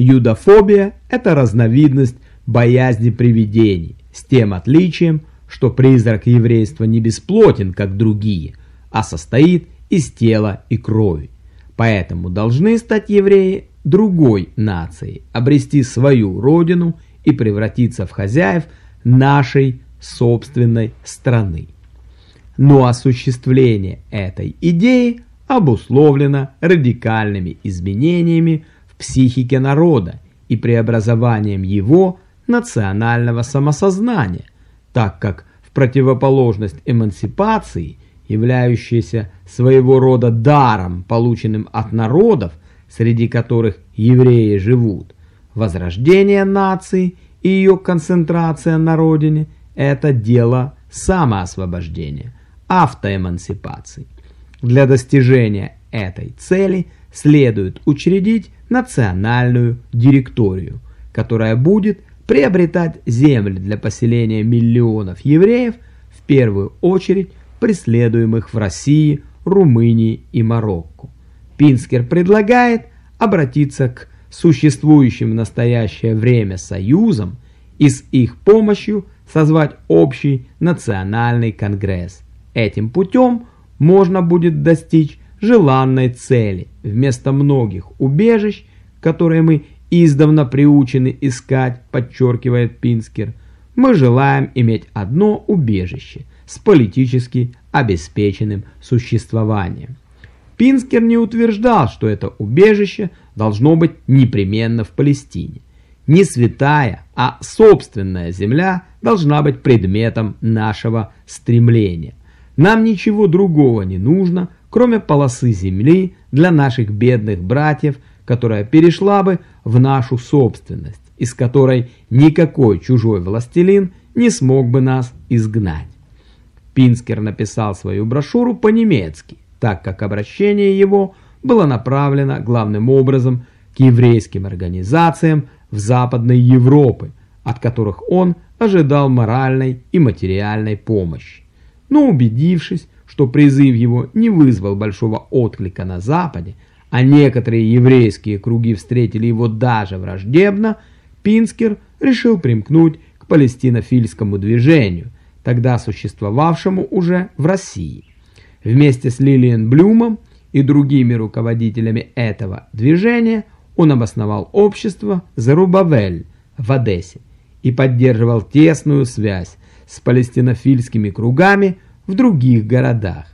Юдофобия – это разновидность боязни привидений, с тем отличием, что призрак еврейства не бесплотен, как другие, а состоит из тела и крови. Поэтому должны стать евреи другой нацией, обрести свою родину и превратиться в хозяев нашей собственной страны. Но осуществление этой идеи обусловлено радикальными изменениями психике народа и преобразованием его национального самосознания, так как в противоположность эмансипации, являющейся своего рода даром, полученным от народов, среди которых евреи живут, возрождение нации и ее концентрация на родине – это дело самоосвобождения, автоэмансипации. Для достижения этой цели следует учредить национальную директорию, которая будет приобретать земли для поселения миллионов евреев, в первую очередь преследуемых в России, Румынии и Марокко. Пинскер предлагает обратиться к существующим в настоящее время союзам и с их помощью созвать общий национальный конгресс. Этим путем можно будет достичь желанной цели. Вместо многих убежищ, которые мы издавна приучены искать, подчеркивает Пинскер, мы желаем иметь одно убежище с политически обеспеченным существованием. Пинскер не утверждал, что это убежище должно быть непременно в Палестине. Не святая, а собственная земля должна быть предметом нашего стремления. Нам ничего другого не нужно, кроме полосы земли для наших бедных братьев, которая перешла бы в нашу собственность, из которой никакой чужой властелин не смог бы нас изгнать. Пинскер написал свою брошюру по-немецки, так как обращение его было направлено главным образом к еврейским организациям в Западной Европе, от которых он ожидал моральной и материальной помощи. Но убедившись, что призыв его не вызвал большого отклика на Западе, а некоторые еврейские круги встретили его даже враждебно, Пинскер решил примкнуть к палестинофильскому движению, тогда существовавшему уже в России. Вместе с Лилиен Блюмом и другими руководителями этого движения он обосновал общество Зарубавель в Одессе и поддерживал тесную связь с палестинофильскими кругами в других городах.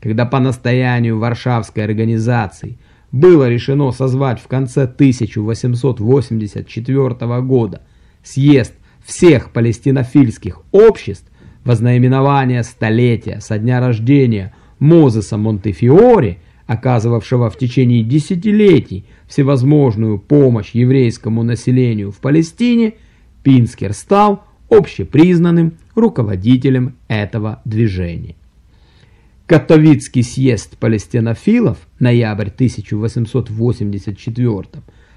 Когда по настоянию Варшавской организации было решено созвать в конце 1884 года съезд всех палестинофильских обществ во знаменование столетия со дня рождения Мозеса Монтефиори, оказывавшего в течение десятилетий всевозможную помощь еврейскому населению в Палестине, Пинскер стал общепризнанным руководителем этого движения. Катовицкий съезд палестинофилов, ноябрь 1884,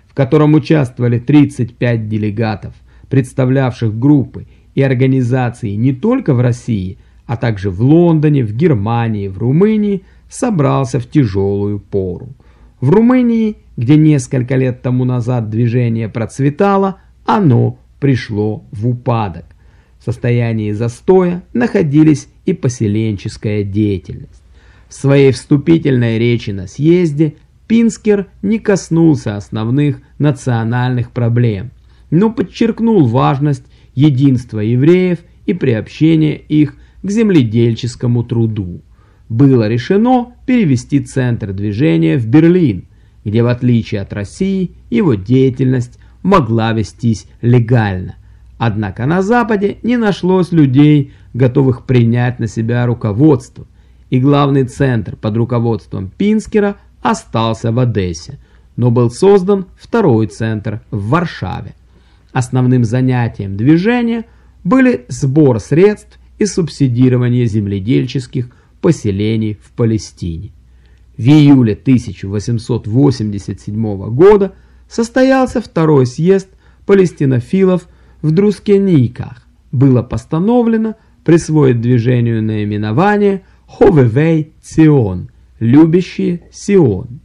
в котором участвовали 35 делегатов, представлявших группы и организации не только в России, а также в Лондоне, в Германии, в Румынии, собрался в тяжелую пору. В Румынии, где несколько лет тому назад движение процветало, оно пришло в упадок. В состоянии застоя находились и поселенческая деятельность. В своей вступительной речи на съезде Пинскер не коснулся основных национальных проблем, но подчеркнул важность единства евреев и приобщения их к земледельческому труду. Было решено перевести центр движения в Берлин, где в отличие от России его деятельность могла вестись легально. Однако на Западе не нашлось людей, готовых принять на себя руководство, и главный центр под руководством Пинскера остался в Одессе, но был создан второй центр в Варшаве. Основным занятием движения были сбор средств и субсидирование земледельческих поселений в Палестине. В июле 1887 года состоялся второй съезд палестинофилов в Друскениках. Было постановлено присвоить движению наименование «Ховевей Цион» – «Любящие Сион».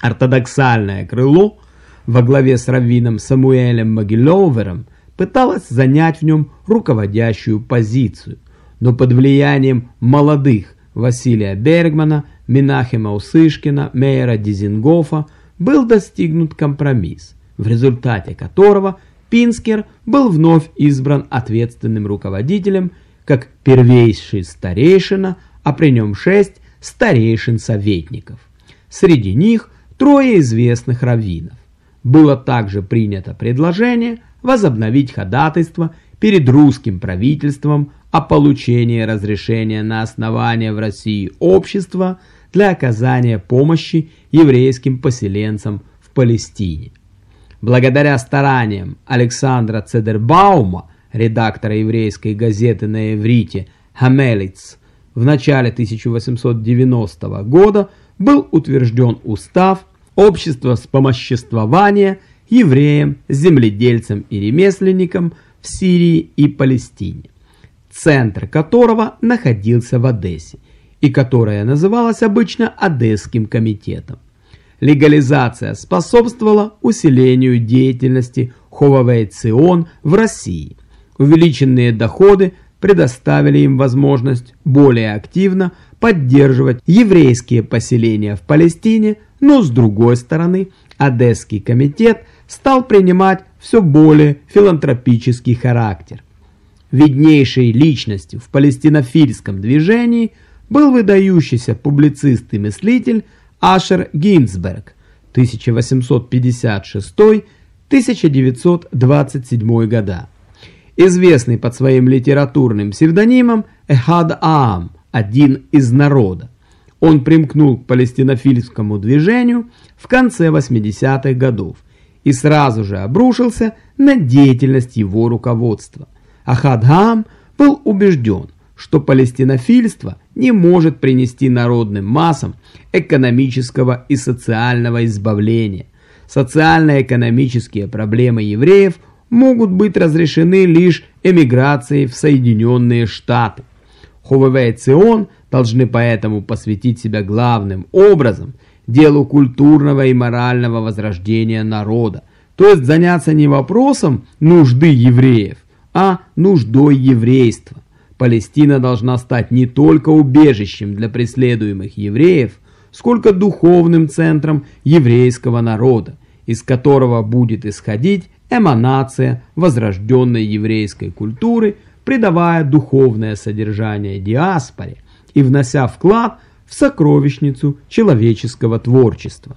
Ортодоксальное крыло во главе с раввином Самуэлем Могиловером пыталась занять в нем руководящую позицию, но под влиянием молодых Василия Бергмана, Минахема Усышкина, Мейера Дизингофа был достигнут компромисс, в результате которого Пинскер был вновь избран ответственным руководителем как первейший старейшина, а при нем шесть старейшин-советников. Среди них трое известных раввинов. Было также принято предложение возобновить ходатайство перед русским правительством о получении разрешения на основание в России общества для оказания помощи еврейским поселенцам в Палестине. Благодаря стараниям Александра Цедербаума, редактора еврейской газеты на иврите «Хамелиц», в начале 1890 года был утвержден устав Общества вспомоществования евреям, земледельцам и ремесленникам в Сирии и Палестине, центр которого находился в Одессе и которое называлось обычно Одесским комитетом. Легализация способствовала усилению деятельности Ховавей Цион в России. Увеличенные доходы предоставили им возможность более активно поддерживать еврейские поселения в Палестине, но с другой стороны Одесский комитет стал принимать все более филантропический характер. Виднейшей личностью в палестинофильском движении был выдающийся публицист и мыслитель Ашер Гинзберг 1856-1927 года известный под своим литературным псевдонимом Эхад Аам, один из народа. Он примкнул к палестинофильскому движению в конце 80-х годов и сразу же обрушился на деятельность его руководства. Ахад Аам был убежден, что палестинофильство не может принести народным массам экономического и социального избавления. Социально-экономические проблемы евреев – могут быть разрешены лишь эмиграцией в Соединенные Штаты. Хувеве и Цион должны поэтому посвятить себя главным образом делу культурного и морального возрождения народа, то есть заняться не вопросом нужды евреев, а нуждой еврейства. Палестина должна стать не только убежищем для преследуемых евреев, сколько духовным центром еврейского народа, из которого будет исходить эманация возрожденной еврейской культуры, придавая духовное содержание диаспоре и внося вклад в сокровищницу человеческого творчества.